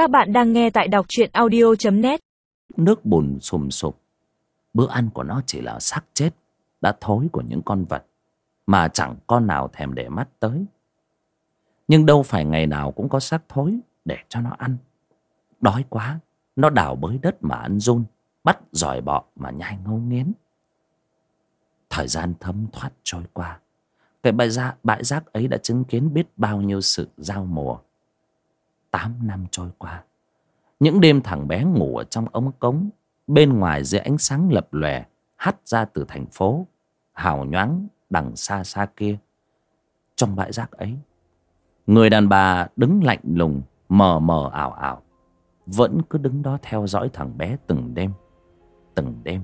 Các bạn đang nghe tại đọc truyện audio.net Nước bùn sùm sụp. Bữa ăn của nó chỉ là xác chết Đã thối của những con vật Mà chẳng con nào thèm để mắt tới. Nhưng đâu phải ngày nào cũng có xác thối Để cho nó ăn. Đói quá Nó đào bới đất mà ăn run Bắt giỏi bọ mà nhai ngấu nghiến. Thời gian thấm thoát trôi qua Cái bãi rác, bãi rác ấy đã chứng kiến biết bao nhiêu sự giao mùa. Tám năm trôi qua. Những đêm thằng bé ngủ ở trong ống cống, Bên ngoài dưới ánh sáng lập lòe, Hắt ra từ thành phố, Hào nhoáng đằng xa xa kia. Trong bãi rác ấy, Người đàn bà đứng lạnh lùng, Mờ mờ ảo ảo, Vẫn cứ đứng đó theo dõi thằng bé từng đêm Từng đêm.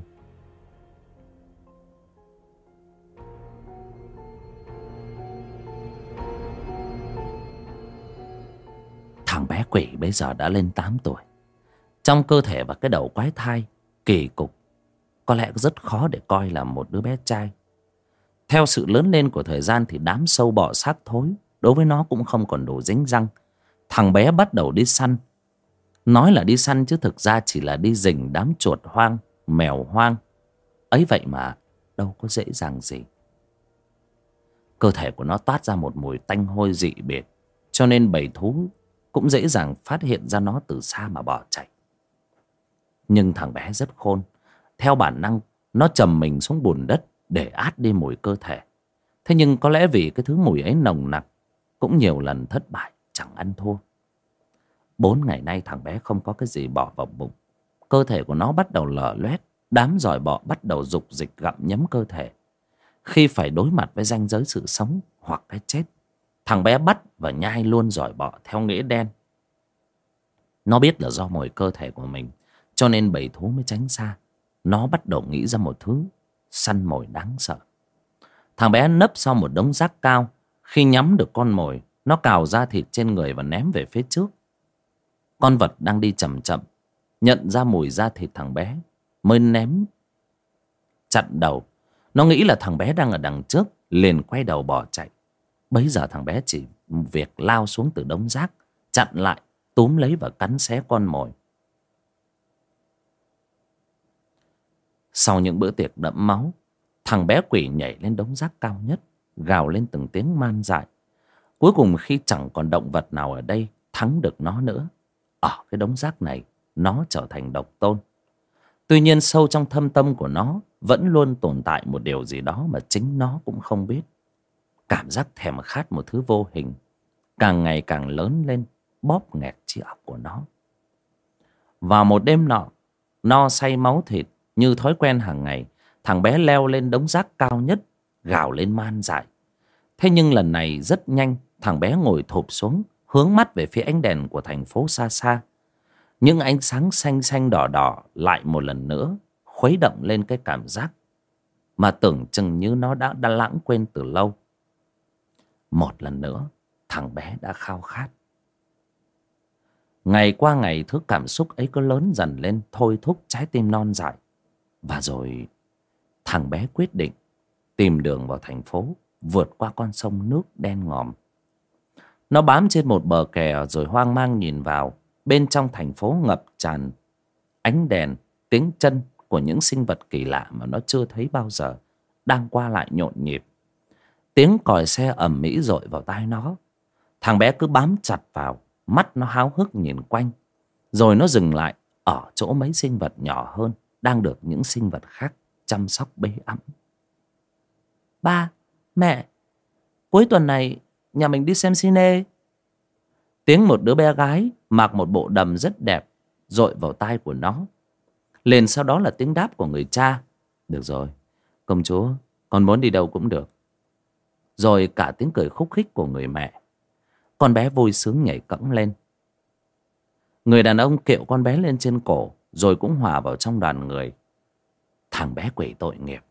Thằng bé quỷ bây giờ đã lên 8 tuổi. Trong cơ thể và cái đầu quái thai, Kỳ cục, Có lẽ rất khó để coi là một đứa bé trai. Theo sự lớn lên của thời gian Thì đám sâu bọ xác thối Đối với nó cũng không còn đủ dính răng. Thằng bé bắt đầu đi săn. Nói là đi săn chứ thực ra chỉ là đi rình đám chuột hoang, Mèo hoang. Ấy vậy mà đâu có dễ dàng gì. Cơ thể của nó toát ra một mùi tanh hôi dị biệt, Cho nên bầy thú cũng dễ dàng phát hiện ra nó từ xa mà bỏ chạy. Nhưng thằng bé rất khôn. Theo bản năng, nó trầm mình xuống bùn đất để át đi mùi cơ thể. Thế nhưng có lẽ vì cái thứ mùi ấy nồng nặc, cũng nhiều lần thất bại, chẳng ăn thua. Bốn ngày nay thằng bé không có cái gì bỏ vào bụng. Cơ thể của nó bắt đầu lở loét, đám giỏi bọ bắt đầu dục dịch gặm nhấm cơ thể. Khi phải đối mặt với ranh giới sự sống hoặc cái chết Thằng bé bắt và nhai luôn giỏi bọ theo nghĩa đen. Nó biết là do mồi cơ thể của mình, cho nên bầy thú mới tránh xa. Nó bắt đầu nghĩ ra một thứ săn mồi đáng sợ. Thằng bé nấp sau một đống rác cao. Khi nhắm được con mồi, nó cào ra thịt trên người và ném về phía trước. Con vật đang đi chậm chậm, nhận ra mùi da thịt thằng bé, mới ném chặn đầu. Nó nghĩ là thằng bé đang ở đằng trước, liền quay đầu bỏ chạy. Bấy giờ thằng bé chỉ việc lao xuống từ đống rác, Chặn lại, Túm lấy và cắn xé con mồi. Sau những bữa tiệc đẫm máu, Thằng bé quỷ nhảy lên đống rác cao nhất, Gào lên từng tiếng man dại. Cuối cùng khi chẳng còn động vật nào ở đây Thắng được nó nữa, Ở cái đống rác này, Nó trở thành độc tôn. Tuy nhiên sâu trong thâm tâm của nó Vẫn luôn tồn tại một điều gì đó Mà chính nó cũng không biết cảm giác thèm khát một thứ vô hình, càng ngày càng lớn lên bóp nghẹt trí óc của nó. Vào một đêm nọ, no say máu thịt như thói quen hàng ngày, thằng bé leo lên đống rác cao nhất, gào lên man dại. Thế nhưng lần này rất nhanh, thằng bé ngồi thụp xuống, hướng mắt về phía ánh đèn của thành phố xa xa. Những ánh sáng xanh xanh đỏ đỏ lại một lần nữa khuấy động lên cái cảm giác mà tưởng chừng như nó đã đã lãng quên từ lâu một lần nữa, thằng bé đã khao khát. Ngày qua ngày, thứ cảm xúc ấy cứ lớn dần lên, thôi thúc trái tim non dại. Và rồi, thằng bé quyết định tìm đường vào thành phố, vượt qua con sông nước đen ngòm. Nó bám trên một bờ kè rồi hoang mang nhìn vào. Bên trong thành phố ngập tràn ánh đèn, tiếng chân của những sinh vật kỳ lạ mà nó chưa thấy bao giờ, đang qua lại nhộn nhịp tiếng còi xe ầm mỹ dội vào tai nó. Thằng bé cứ bám chặt vào, mắt nó háo hức nhìn quanh, rồi nó dừng lại ở chỗ mấy sinh vật nhỏ hơn đang được những sinh vật khác chăm sóc bế ẵm ba, mẹ, cuối tuần này nhà mình đi xem cine. Tiếng một đứa bé gái mặc một bộ đầm rất đẹp dội vào tai của nó. Liền sau đó là tiếng đáp của người cha. Được rồi, công chúa, con muốn đi đâu cũng được rồi cả tiếng cười khúc khích của người mẹ. Con bé vui sướng nhảy cẫng lên. Người đàn ông kiệu con bé lên trên cổ, rồi cũng hòa vào trong đoàn người. Thằng bé quỷ tội nghiệp,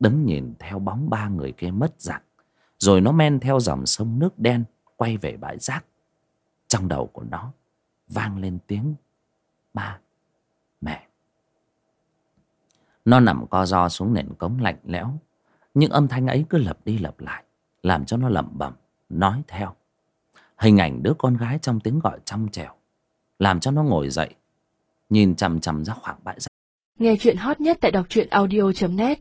đứng nhìn theo bóng ba người kia mất dạng, rồi nó men theo dòng sông nước đen quay về bãi rác. Trong đầu của nó vang lên tiếng ba, mẹ. Nó nằm co ro xuống nền cống lạnh lẽo những âm thanh ấy cứ lặp đi lặp lại làm cho nó lẩm bẩm, nói theo. Hình ảnh đứa con gái trong tiếng gọi trong trèo làm cho nó ngồi dậy, nhìn chằm chằm ra khoảng bãi rác. Nghe chuyện hot nhất tại đọc truyện audio.net